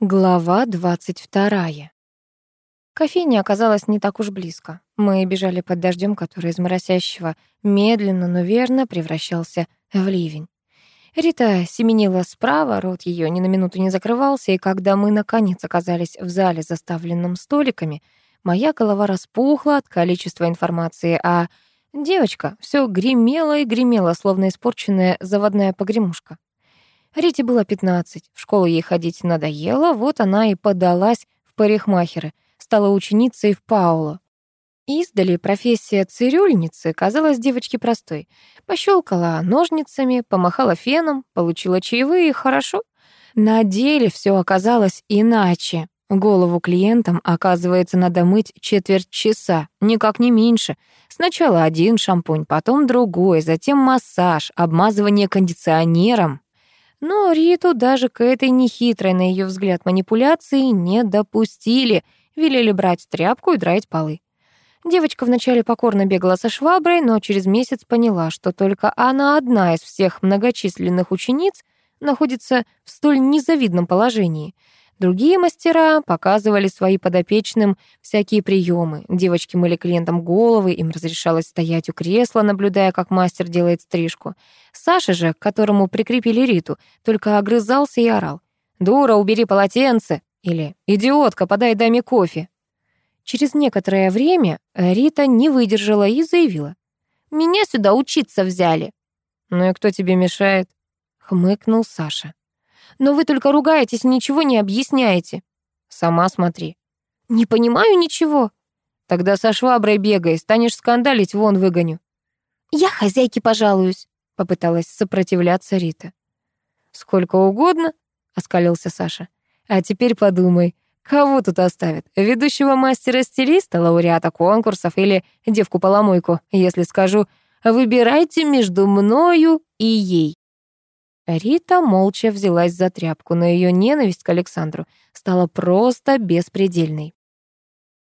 Глава двадцать вторая. Кофейня оказалась не так уж близко. Мы бежали под дождем, который из моросящего медленно, но верно превращался в ливень. Рита семенила справа, рот ее ни на минуту не закрывался, и когда мы, наконец, оказались в зале, заставленном столиками, моя голова распухла от количества информации, а девочка все гремела и гремела, словно испорченная заводная погремушка. Рите было 15, в школу ей ходить надоело, вот она и подалась в парикмахеры, стала ученицей в Пауло. Издали профессия цирюльницы казалась девочке простой. Пощелкала ножницами, помахала феном, получила чаевые, хорошо. На деле все оказалось иначе. Голову клиентам, оказывается, надо мыть четверть часа, никак не меньше. Сначала один шампунь, потом другой, затем массаж, обмазывание кондиционером. Но Риту даже к этой нехитрой, на ее взгляд, манипуляции не допустили, велели брать тряпку и драить полы. Девочка вначале покорно бегала со шваброй, но через месяц поняла, что только она одна из всех многочисленных учениц находится в столь незавидном положении — Другие мастера показывали свои подопечным всякие приемы. Девочки мыли клиентам головы, им разрешалось стоять у кресла, наблюдая, как мастер делает стрижку. Саша же, к которому прикрепили Риту, только огрызался и орал. «Дура, убери полотенце!» или «Идиотка, подай даме кофе!» Через некоторое время Рита не выдержала и заявила. «Меня сюда учиться взяли». «Ну и кто тебе мешает?» — хмыкнул Саша. Но вы только ругаетесь и ничего не объясняете. Сама смотри. Не понимаю ничего. Тогда со шваброй бегай, станешь скандалить, вон выгоню. Я хозяйке пожалуюсь, попыталась сопротивляться Рита. Сколько угодно, оскалился Саша. А теперь подумай, кого тут оставят? Ведущего мастера-стилиста, лауреата конкурсов или девку-поломойку, если скажу «выбирайте между мною и ей». Рита молча взялась за тряпку, но ее ненависть к Александру стала просто беспредельной.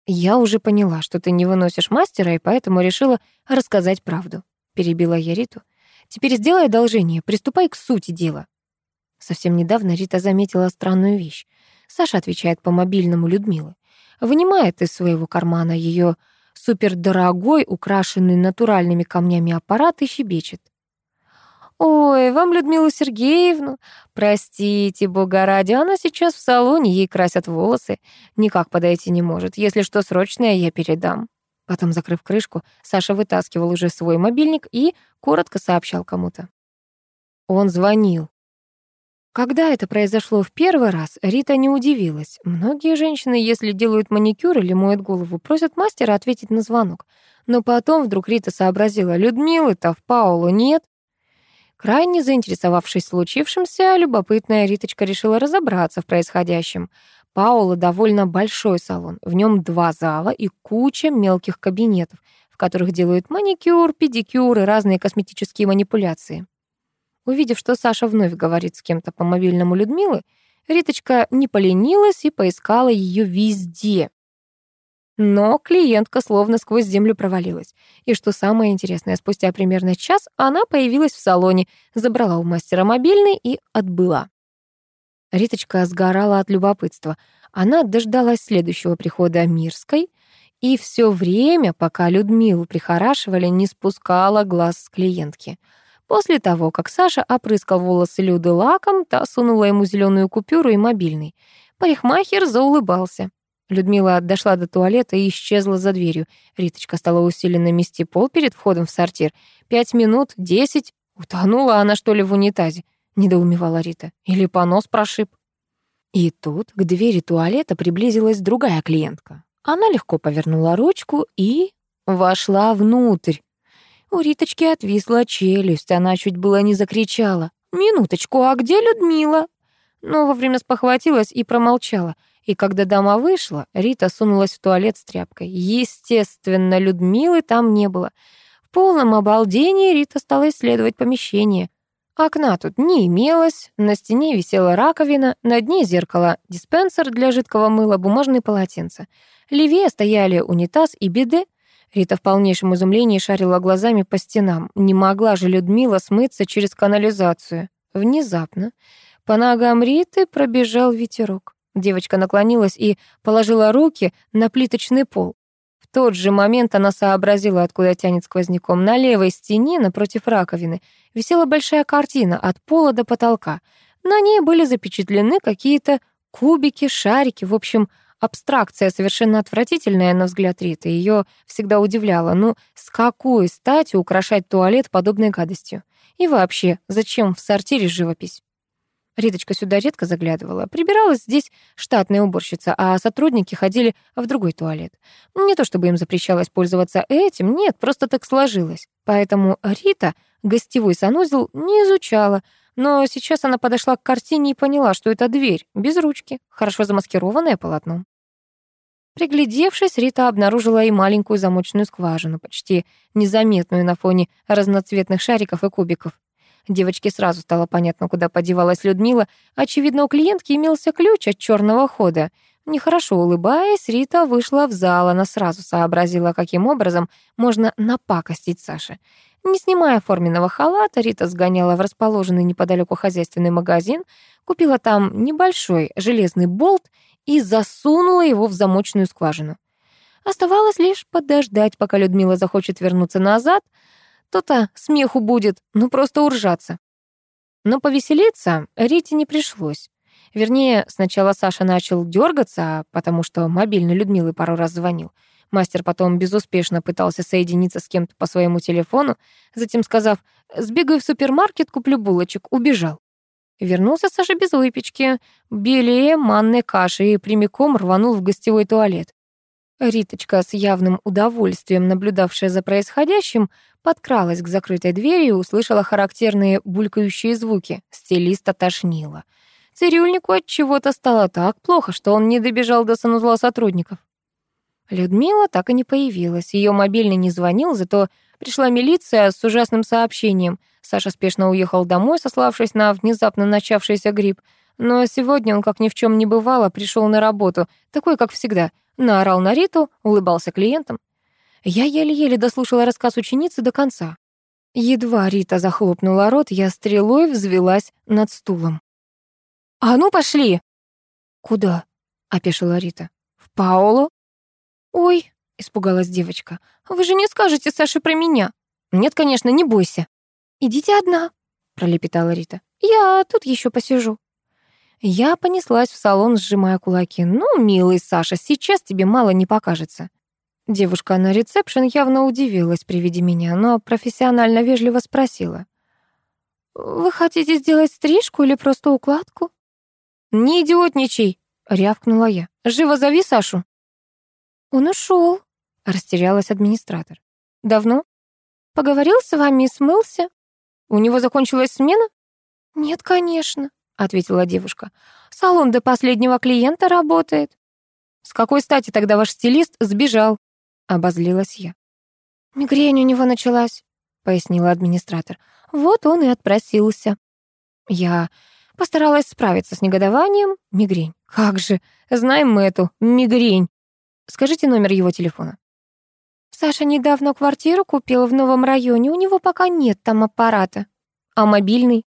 «Я уже поняла, что ты не выносишь мастера, и поэтому решила рассказать правду», — перебила я Риту. «Теперь сделай одолжение, приступай к сути дела». Совсем недавно Рита заметила странную вещь. Саша отвечает по мобильному Людмилы. Вынимает из своего кармана ее супердорогой, украшенный натуральными камнями аппарат и щебечет. «Ой, вам Людмилу Сергеевну? Простите, бога ради, она сейчас в салоне, ей красят волосы. Никак подойти не может. Если что срочное, я передам». Потом, закрыв крышку, Саша вытаскивал уже свой мобильник и коротко сообщал кому-то. Он звонил. Когда это произошло в первый раз, Рита не удивилась. Многие женщины, если делают маникюр или моют голову, просят мастера ответить на звонок. Но потом вдруг Рита сообразила, Людмилы-то в Паулу нет, Крайне заинтересовавшись случившимся, любопытная Риточка решила разобраться в происходящем. Паула довольно большой салон, в нем два зала и куча мелких кабинетов, в которых делают маникюр, педикюр и разные косметические манипуляции. Увидев, что Саша вновь говорит с кем-то по мобильному Людмилы, Риточка не поленилась и поискала ее везде. Но клиентка словно сквозь землю провалилась. И что самое интересное, спустя примерно час она появилась в салоне, забрала у мастера мобильный и отбыла. Риточка сгорала от любопытства. Она дождалась следующего прихода Мирской и все время, пока Людмилу прихорашивали, не спускала глаз с клиентки. После того, как Саша опрыскал волосы Люды лаком, та сунула ему зеленую купюру и мобильный. Парикмахер заулыбался. Людмила дошла до туалета и исчезла за дверью. Риточка стала усиленно мести пол перед входом в сортир. Пять минут, десять. Утонула она, что ли, в унитазе? Недоумевала Рита. Или понос прошиб. И тут к двери туалета приблизилась другая клиентка. Она легко повернула ручку и вошла внутрь. У Риточки отвисла челюсть, она чуть было не закричала. «Минуточку, а где Людмила?» Но вовремя спохватилась и промолчала. И когда дама вышла, Рита сунулась в туалет с тряпкой. Естественно, Людмилы там не было. В полном обалдении Рита стала исследовать помещение. Окна тут не имелось, на стене висела раковина, на дне зеркало, диспенсер для жидкого мыла, бумажные полотенца. Левее стояли унитаз и биде. Рита в полнейшем изумлении шарила глазами по стенам. Не могла же Людмила смыться через канализацию. Внезапно по ногам Риты пробежал ветерок. Девочка наклонилась и положила руки на плиточный пол. В тот же момент она сообразила, откуда тянет сквозняком. На левой стене, напротив раковины, висела большая картина от пола до потолка. На ней были запечатлены какие-то кубики, шарики, в общем, абстракция совершенно отвратительная на взгляд Риты. Ее всегда удивляло, ну, с какой стати украшать туалет подобной гадостью? И вообще, зачем в сортире живопись? Риточка сюда редко заглядывала. Прибиралась здесь штатная уборщица, а сотрудники ходили в другой туалет. Не то чтобы им запрещалось пользоваться этим, нет, просто так сложилось. Поэтому Рита гостевой санузел не изучала, но сейчас она подошла к картине и поняла, что это дверь, без ручки, хорошо замаскированная полотном. Приглядевшись, Рита обнаружила и маленькую замочную скважину, почти незаметную на фоне разноцветных шариков и кубиков. Девочке сразу стало понятно, куда подевалась Людмила. Очевидно, у клиентки имелся ключ от черного хода. Нехорошо улыбаясь, Рита вышла в зал. Она сразу сообразила, каким образом можно напакостить Саше. Не снимая форменного халата, Рита сгоняла в расположенный неподалеку хозяйственный магазин, купила там небольшой железный болт и засунула его в замочную скважину. Оставалось лишь подождать, пока Людмила захочет вернуться назад — то-то смеху будет, ну просто уржаться. Но повеселиться Рите не пришлось. Вернее, сначала Саша начал дергаться, потому что мобильный Людмилы пару раз звонил. Мастер потом безуспешно пытался соединиться с кем-то по своему телефону, затем, сказав «сбегаю в супермаркет, куплю булочек», убежал. Вернулся Саша без выпечки, белее манной каши и прямиком рванул в гостевой туалет. Риточка, с явным удовольствием наблюдавшая за происходящим, подкралась к закрытой двери и услышала характерные булькающие звуки. Стилиста тошнило. Цирюльнику от чего-то стало так плохо, что он не добежал до санузла сотрудников. Людмила так и не появилась. Ее мобильный не звонил, зато пришла милиция с ужасным сообщением. Саша спешно уехал домой, сославшись на внезапно начавшийся грипп. Но сегодня он, как ни в чем не бывало, пришел на работу, такой, как всегда — наорал на Риту, улыбался клиентам. Я еле-еле дослушала рассказ ученицы до конца. Едва Рита захлопнула рот, я стрелой взвелась над стулом. «А ну, пошли!» «Куда?» — опешила Рита. «В Паоло?» «Ой!» — испугалась девочка. «Вы же не скажете Саше про меня?» «Нет, конечно, не бойся». «Идите одна», — пролепетала Рита. «Я тут еще посижу». Я понеслась в салон, сжимая кулаки. «Ну, милый Саша, сейчас тебе мало не покажется». Девушка на ресепшн явно удивилась при виде меня, но профессионально вежливо спросила. «Вы хотите сделать стрижку или просто укладку?» «Не идиотничай!» — рявкнула я. «Живо зови Сашу!» «Он ушел», — растерялась администратор. «Давно?» «Поговорил с вами и смылся». «У него закончилась смена?» «Нет, конечно» ответила девушка. Салон до последнего клиента работает. С какой стати тогда ваш стилист сбежал? Обозлилась я. Мигрень у него началась, пояснила администратор. Вот он и отпросился. Я постаралась справиться с негодованием. Мигрень. Как же, знаем мы эту мигрень. Скажите номер его телефона. Саша недавно квартиру купил в новом районе, у него пока нет там аппарата. А мобильный?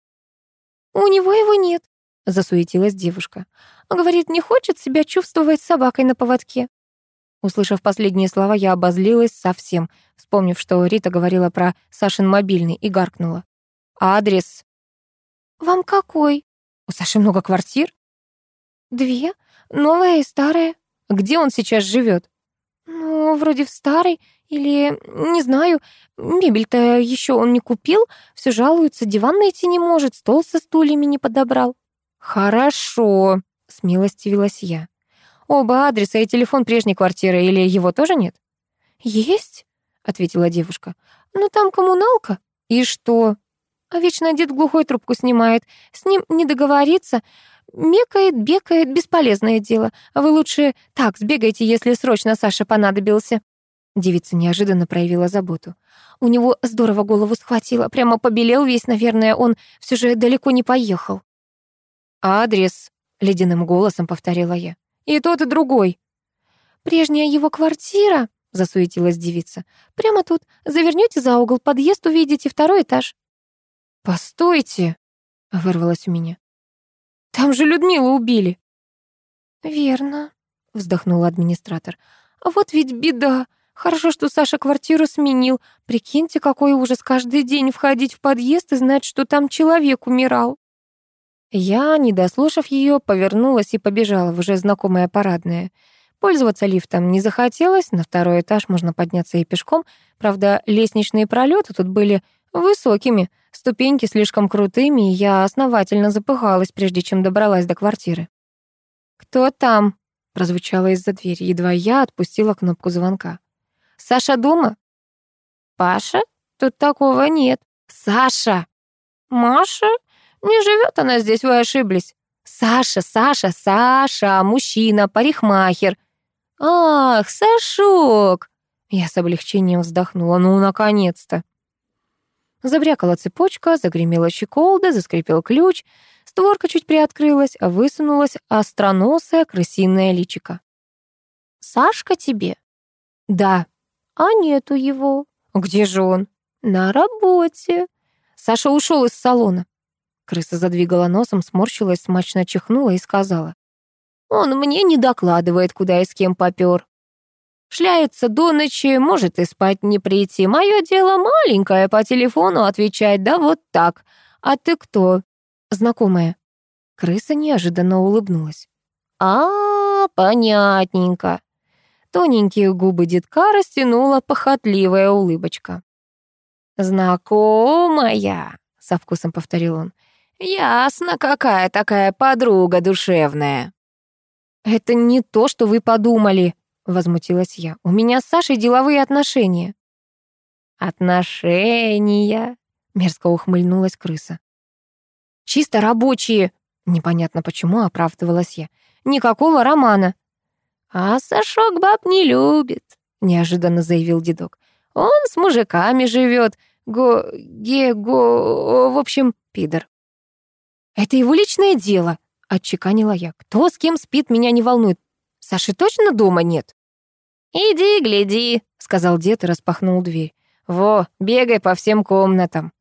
«У него его нет», — засуетилась девушка. «Говорит, не хочет себя чувствовать собакой на поводке». Услышав последние слова, я обозлилась совсем, вспомнив, что Рита говорила про Сашин мобильный, и гаркнула. «Адрес?» «Вам какой?» «У Саши много квартир?» «Две. Новая и старая». «Где он сейчас живет? «Ну, вроде в старой. Или, не знаю, мебель-то еще он не купил, все жалуется, диван найти не может, стол со стульями не подобрал. Хорошо, смилостивилась я. Оба адреса и телефон прежней квартиры, или его тоже нет? Есть, ответила девушка. Но там коммуналка. И что? А вечно дед глухой трубку снимает. С ним не договориться. Мекает, бекает, бесполезное дело. Вы лучше так сбегайте, если срочно Саша понадобился. Девица неожиданно проявила заботу. У него здорово голову схватило, прямо побелел весь, наверное, он все же далеко не поехал. «Адрес», — ледяным голосом повторила я. «И тот, и другой». «Прежняя его квартира», — засуетилась девица. «Прямо тут. Завернете за угол, подъезд увидите, второй этаж». «Постойте», — вырвалось у меня. «Там же Людмилу убили». «Верно», — вздохнул администратор. «А вот ведь беда. Хорошо, что Саша квартиру сменил. Прикиньте, какой ужас каждый день входить в подъезд и знать, что там человек умирал». Я, не дослушав ее, повернулась и побежала в уже знакомое парадное. Пользоваться лифтом не захотелось, на второй этаж можно подняться и пешком. Правда, лестничные пролеты тут были высокими, ступеньки слишком крутыми, и я основательно запыхалась, прежде чем добралась до квартиры. «Кто там?» — прозвучало из-за двери, едва я отпустила кнопку звонка. «Саша дома?» «Паша? Тут такого нет». «Саша!» «Маша? Не живет она здесь, вы ошиблись». «Саша, Саша, Саша, мужчина, парикмахер». «Ах, Сашок!» Я с облегчением вздохнула. «Ну, наконец-то!» Забрякала цепочка, загремела щеколда, заскрипел ключ. Створка чуть приоткрылась, высунулась остроносая крысиное личико. «Сашка тебе?» «Да». «А нету его». «Где же он?» «На работе». Саша ушел из салона. Крыса задвигала носом, сморщилась, смачно чихнула и сказала. «Он мне не докладывает, куда и с кем попёр. Шляется до ночи, может и спать не прийти. Мое дело маленькое, по телефону отвечать, да вот так. А ты кто? Знакомая. Крыса неожиданно улыбнулась. А, понятненько. Тоненькие губы детка растянула похотливая улыбочка. «Знакомая», — со вкусом повторил он. «Ясно, какая такая подруга душевная». «Это не то, что вы подумали», возмутилась я. У меня с Сашей деловые отношения. Отношения, мерзко ухмыльнулась крыса. Чисто рабочие, непонятно почему оправдывалась я. Никакого романа. А Сашок баб не любит, неожиданно заявил дедок. Он с мужиками живет. Го... Ге... Го... В общем, пидор. Это его личное дело, отчеканила я. Кто с кем спит, меня не волнует. Саши точно дома нет? «Иди, гляди», — сказал дед и распахнул дверь. «Во, бегай по всем комнатам».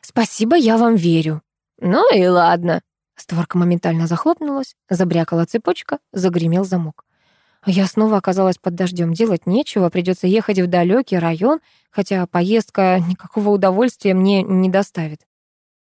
«Спасибо, я вам верю». «Ну и ладно». Створка моментально захлопнулась, забрякала цепочка, загремел замок. Я снова оказалась под дождем. Делать нечего, придется ехать в далекий район, хотя поездка никакого удовольствия мне не доставит.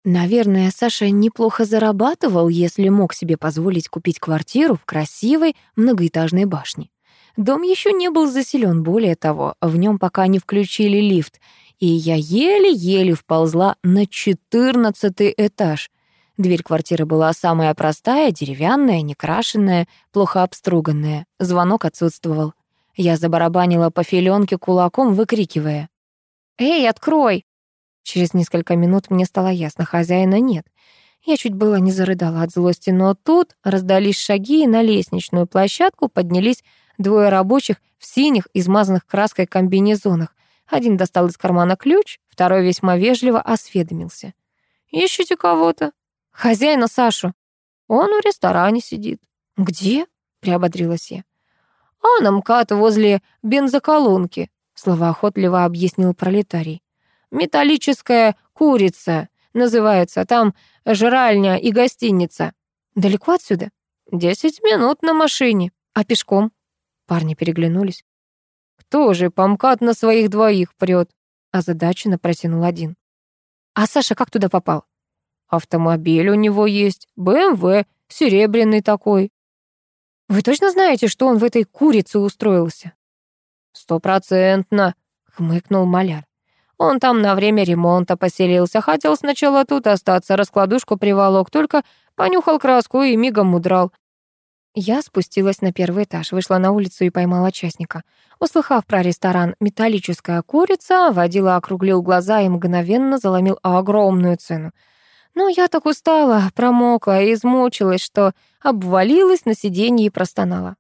Наверное, Саша неплохо зарабатывал, если мог себе позволить купить квартиру в красивой многоэтажной башне. Дом еще не был заселен, более того, в нем пока не включили лифт, и я еле-еле вползла на четырнадцатый этаж. Дверь квартиры была самая простая, деревянная, некрашенная, плохо обструганная. Звонок отсутствовал. Я забарабанила по филенке кулаком, выкрикивая. «Эй, открой!» Через несколько минут мне стало ясно, хозяина нет. Я чуть было не зарыдала от злости, но тут раздались шаги, и на лестничную площадку поднялись Двое рабочих в синих, измазанных краской комбинезонах. Один достал из кармана ключ, второй весьма вежливо осведомился. «Ищете кого-то?» «Хозяина Сашу». «Он в ресторане сидит». «Где?» — приободрилась я. «А на МКАД возле бензоколонки», — словоохотливо объяснил пролетарий. «Металлическая курица называется, там жральня и гостиница». «Далеко отсюда?» «Десять минут на машине. А пешком?» Парни переглянулись. «Кто же помкат на своих двоих прет?» Озадаченно протянул один. «А Саша как туда попал?» «Автомобиль у него есть, БМВ, серебряный такой». «Вы точно знаете, что он в этой курице устроился?» «Стопроцентно», — хмыкнул маляр. «Он там на время ремонта поселился, хотел сначала тут остаться, раскладушку приволок, только понюхал краску и мигом удрал. Я спустилась на первый этаж, вышла на улицу и поймала частника. Услыхав про ресторан «Металлическая курица», водила округлил глаза и мгновенно заломил огромную цену. Но я так устала, промокла и измучилась, что обвалилась на сиденье и простонала.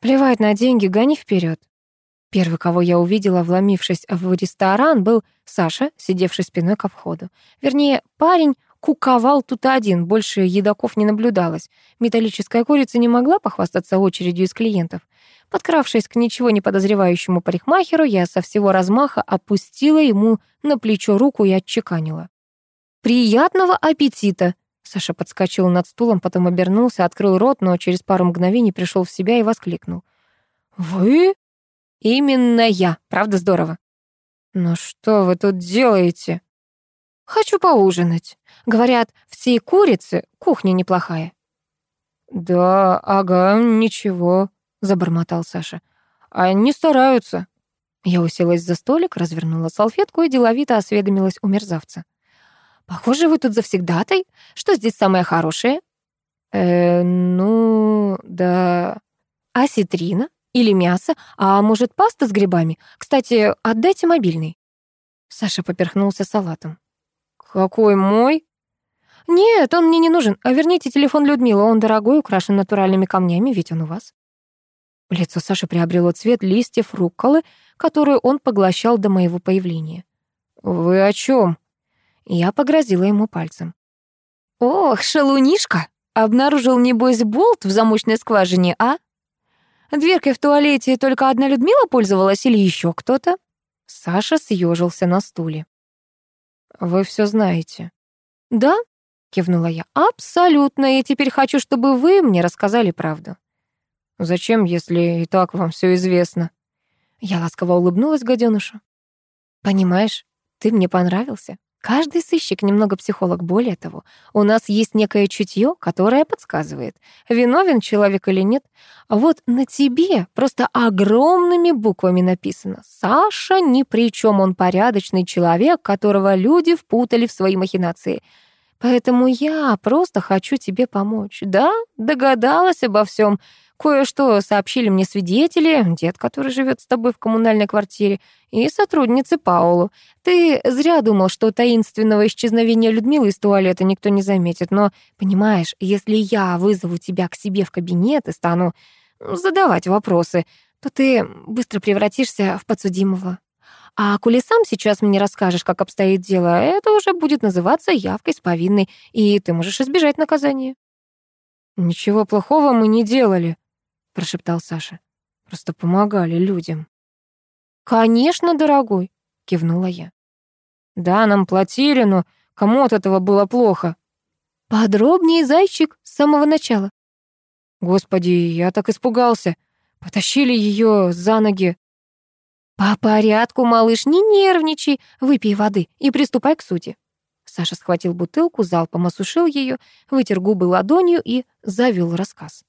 Плевать на деньги, гони вперед. Первый, кого я увидела, вломившись в ресторан, был Саша, сидевший спиной ко входу. Вернее, парень, куковал тут один, больше едоков не наблюдалось. Металлическая курица не могла похвастаться очередью из клиентов. Подкравшись к ничего не подозревающему парикмахеру, я со всего размаха опустила ему на плечо руку и отчеканила. «Приятного аппетита!» Саша подскочил над стулом, потом обернулся, открыл рот, но через пару мгновений пришел в себя и воскликнул. «Вы?» «Именно я. Правда здорово?» «Но что вы тут делаете?» «Хочу поужинать. Говорят, всей курицы кухня неплохая». «Да, ага, ничего», — забормотал Саша. «Они стараются». Я уселась за столик, развернула салфетку и деловито осведомилась у мерзавца. «Похоже, вы тут завсегдатай. Что здесь самое хорошее?» «Э, ну, да...» «Осетрина? Или мясо? А может, паста с грибами? Кстати, отдайте мобильный». Саша поперхнулся салатом. «Какой мой?» «Нет, он мне не нужен. А верните телефон Людмилы, он дорогой, украшен натуральными камнями, ведь он у вас». Лицо Саши приобрело цвет листьев рукколы, которую он поглощал до моего появления. «Вы о чем? Я погрозила ему пальцем. «Ох, шалунишка! Обнаружил, небось, болт в замочной скважине, а? Дверкой в туалете только одна Людмила пользовалась или еще кто-то?» Саша съежился на стуле. «Вы все знаете». «Да?» — кивнула я. «Абсолютно, и теперь хочу, чтобы вы мне рассказали правду». «Зачем, если и так вам все известно?» Я ласково улыбнулась гаденушу. «Понимаешь, ты мне понравился. Каждый сыщик немного психолог. Более того, у нас есть некое чутье, которое подсказывает, виновен человек или нет. А вот на тебе просто огромными буквами написано «Саша ни при чем, он порядочный человек, которого люди впутали в свои махинации». Поэтому я просто хочу тебе помочь. Да, догадалась обо всем. Кое-что сообщили мне свидетели, дед, который живет с тобой в коммунальной квартире, и сотрудницы Паулу. Ты зря думал, что таинственного исчезновения Людмилы из туалета никто не заметит, но, понимаешь, если я вызову тебя к себе в кабинет и стану задавать вопросы, то ты быстро превратишься в подсудимого. А коли сам сейчас мне расскажешь, как обстоит дело, это уже будет называться явкой с повинной, и ты можешь избежать наказания. «Ничего плохого мы не делали», прошептал Саша. Просто помогали людям. Конечно, дорогой, кивнула я. Да, нам платили, но кому от этого было плохо? Подробнее, зайчик, с самого начала. Господи, я так испугался. Потащили ее за ноги. По порядку, малыш, не нервничай, выпей воды и приступай к сути. Саша схватил бутылку, залпом осушил ее, вытер губы ладонью и завел рассказ.